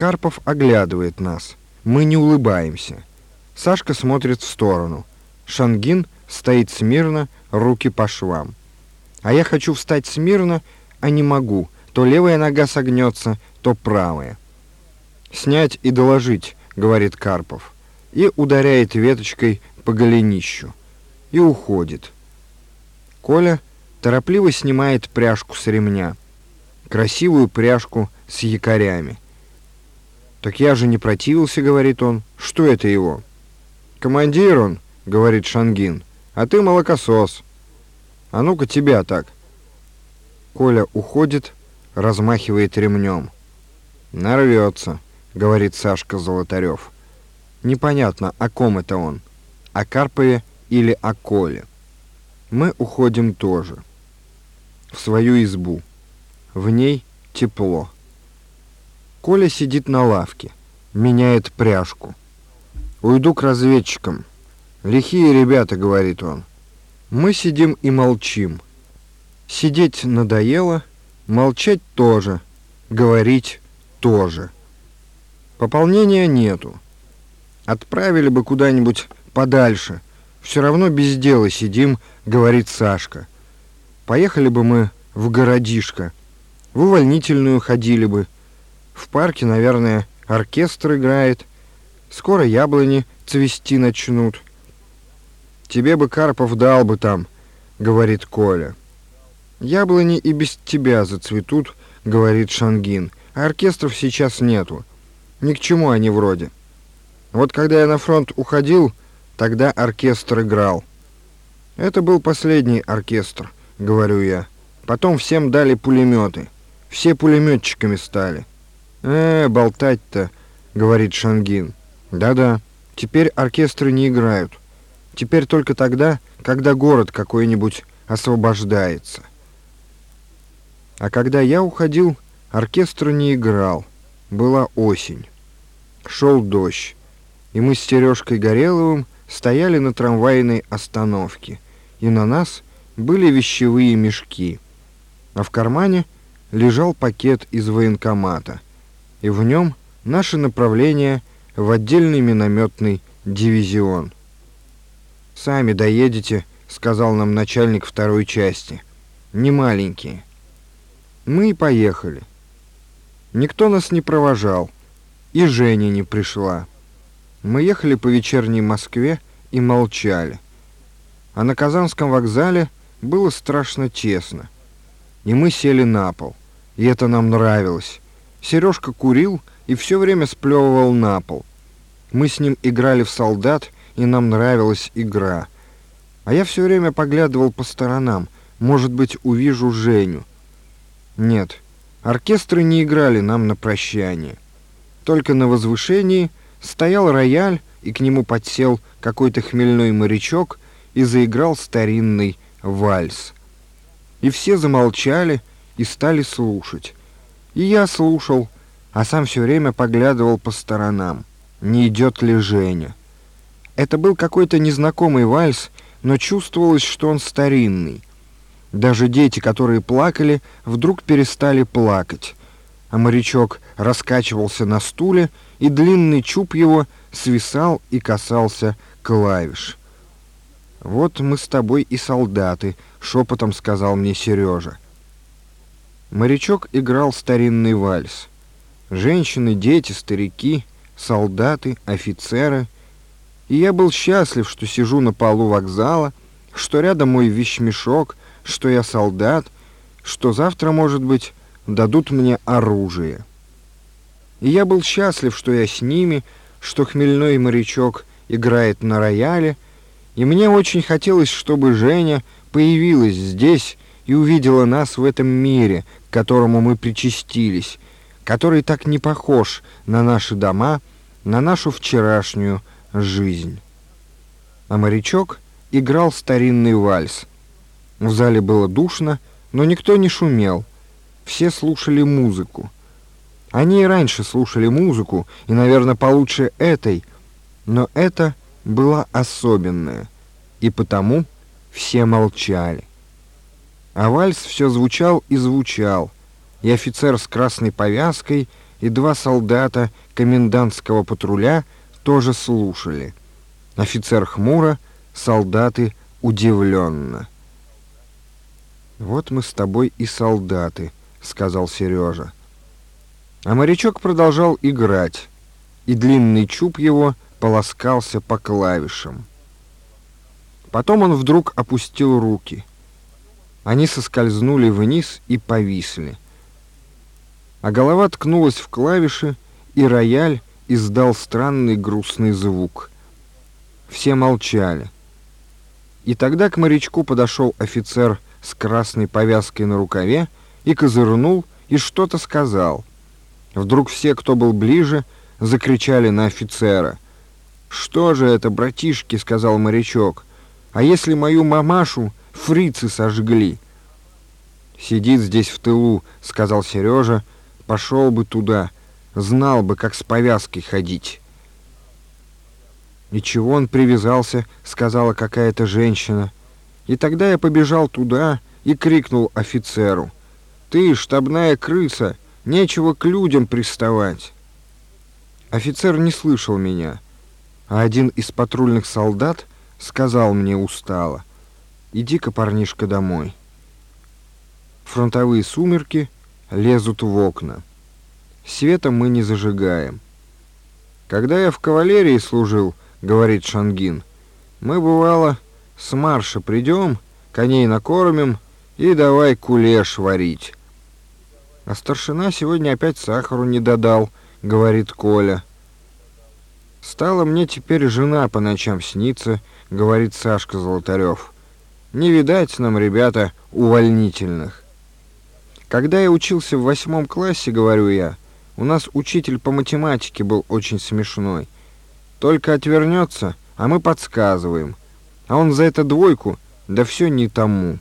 Карпов оглядывает нас. Мы не улыбаемся. Сашка смотрит в сторону. Шангин стоит смирно, руки по швам. А я хочу встать смирно, а не могу. То левая нога согнется, то правая. «Снять и доложить», — говорит Карпов. И ударяет веточкой по голенищу. И уходит. Коля торопливо снимает пряжку с ремня. Красивую пряжку с якорями. «Так я же не противился», — говорит он. «Что это его?» «Командир он», — говорит Шангин. «А ты молокосос». «А ну-ка тебя так». Коля уходит, размахивает ремнем. «Нарвется», — говорит Сашка Золотарев. Непонятно, о ком это он, о Карпове или о Коле. Мы уходим тоже. В свою избу. В ней тепло. Коля сидит на лавке, меняет пряжку. «Уйду к разведчикам. Лихие ребята», — говорит он. Мы сидим и молчим. Сидеть надоело, молчать тоже, говорить тоже. Пополнения нету. Отправили бы куда-нибудь подальше. Все равно без дела сидим, говорит Сашка. Поехали бы мы в городишко. В увольнительную ходили бы. В парке, наверное, оркестр играет. Скоро яблони цвести начнут. Тебе бы Карпов дал бы там, говорит Коля. Яблони и без тебя зацветут, говорит Шангин. А оркестров сейчас нету. Ни к чему они вроде. Вот когда я на фронт уходил, тогда оркестр играл. Это был последний оркестр, говорю я. Потом всем дали пулеметы. Все пулеметчиками стали. Э, болтать-то, говорит Шангин. Да-да, теперь оркестры не играют. Теперь только тогда, когда город какой-нибудь освобождается. А когда я уходил, оркестр не играл. Была осень. Шел дождь, и мы с Сережкой Гореловым стояли на трамвайной остановке, и на нас были вещевые мешки, а в кармане лежал пакет из военкомата, и в нем наше направление в отдельный минометный дивизион. «Сами доедете», — сказал нам начальник второй части. «Не маленькие». Мы и поехали. Никто нас не провожал, и Женя не пришла. Мы ехали по вечерней Москве и молчали. А на Казанском вокзале было страшно тесно. И мы сели на пол. И это нам нравилось. Сережка курил и все время сплевывал на пол. Мы с ним играли в солдат, и нам нравилась игра. А я все время поглядывал по сторонам. Может быть, увижу Женю. Нет, оркестры не играли нам на прощание. Только на возвышении стоял рояль, и к нему подсел какой-то хмельной морячок и заиграл старинный вальс. И все замолчали и стали слушать. И я слушал, а сам все время поглядывал по сторонам, не идет ли Женя. Это был какой-то незнакомый вальс, но чувствовалось, что он старинный. Даже дети, которые плакали, вдруг перестали плакать а морячок раскачивался на стуле, и длинный чуб его свисал и касался клавиш. «Вот мы с тобой и солдаты», — шепотом сказал мне Сережа. Морячок играл старинный вальс. Женщины, дети, старики, солдаты, офицеры. И я был счастлив, что сижу на полу вокзала, что рядом мой вещмешок, что я солдат, что завтра, может быть, дадут мне оружие. И я был счастлив, что я с ними, что хмельной морячок играет на рояле, и мне очень хотелось, чтобы Женя появилась здесь и увидела нас в этом мире, к которому мы причастились, который так не похож на наши дома, на нашу вчерашнюю жизнь. А морячок играл старинный вальс. В зале было душно, но никто не шумел — все слушали музыку. Они и раньше слушали музыку, и, наверное, получше этой, но это была особенная, и потому все молчали. А вальс все звучал и звучал, и офицер с красной повязкой и два солдата комендантского патруля тоже слушали. Офицер хмуро, солдаты удивленно. «Вот мы с тобой и солдаты», — сказал Сережа. А морячок продолжал играть, и длинный чуб его полоскался по клавишам. Потом он вдруг опустил руки. Они соскользнули вниз и повисли. А голова ткнулась в клавиши, и рояль издал странный грустный звук. Все молчали. И тогда к морячку подошел офицер с красной повязкой на рукаве и козырнул, и что-то сказал. Вдруг все, кто был ближе, закричали на офицера. «Что же это, братишки?» — сказал морячок. «А если мою мамашу фрицы сожгли?» «Сидит здесь в тылу», — сказал Сережа. «Пошел бы туда, знал бы, как с повязкой ходить». «И чего он привязался?» — сказала какая-то женщина. И тогда я побежал туда и крикнул офицеру. «Ты, штабная крыса, нечего к людям приставать!» Офицер не слышал меня, а один из патрульных солдат сказал мне устало. «Иди-ка, парнишка, домой». Фронтовые сумерки лезут в окна. Света мы не зажигаем. Когда я в кавалерии служил, — говорит Шангин. «Мы, бывало, с марша придем, коней накормим и давай кулеш варить». «А старшина сегодня опять сахару не додал», — говорит Коля. «Стала мне теперь жена по ночам сниться», — говорит Сашка Золотарев. «Не видать нам, ребята, увольнительных». Когда я учился в восьмом классе, говорю я, у нас учитель по математике был очень смешной — только отвернется, а мы подсказываем. А он за это двойку, да все не тому.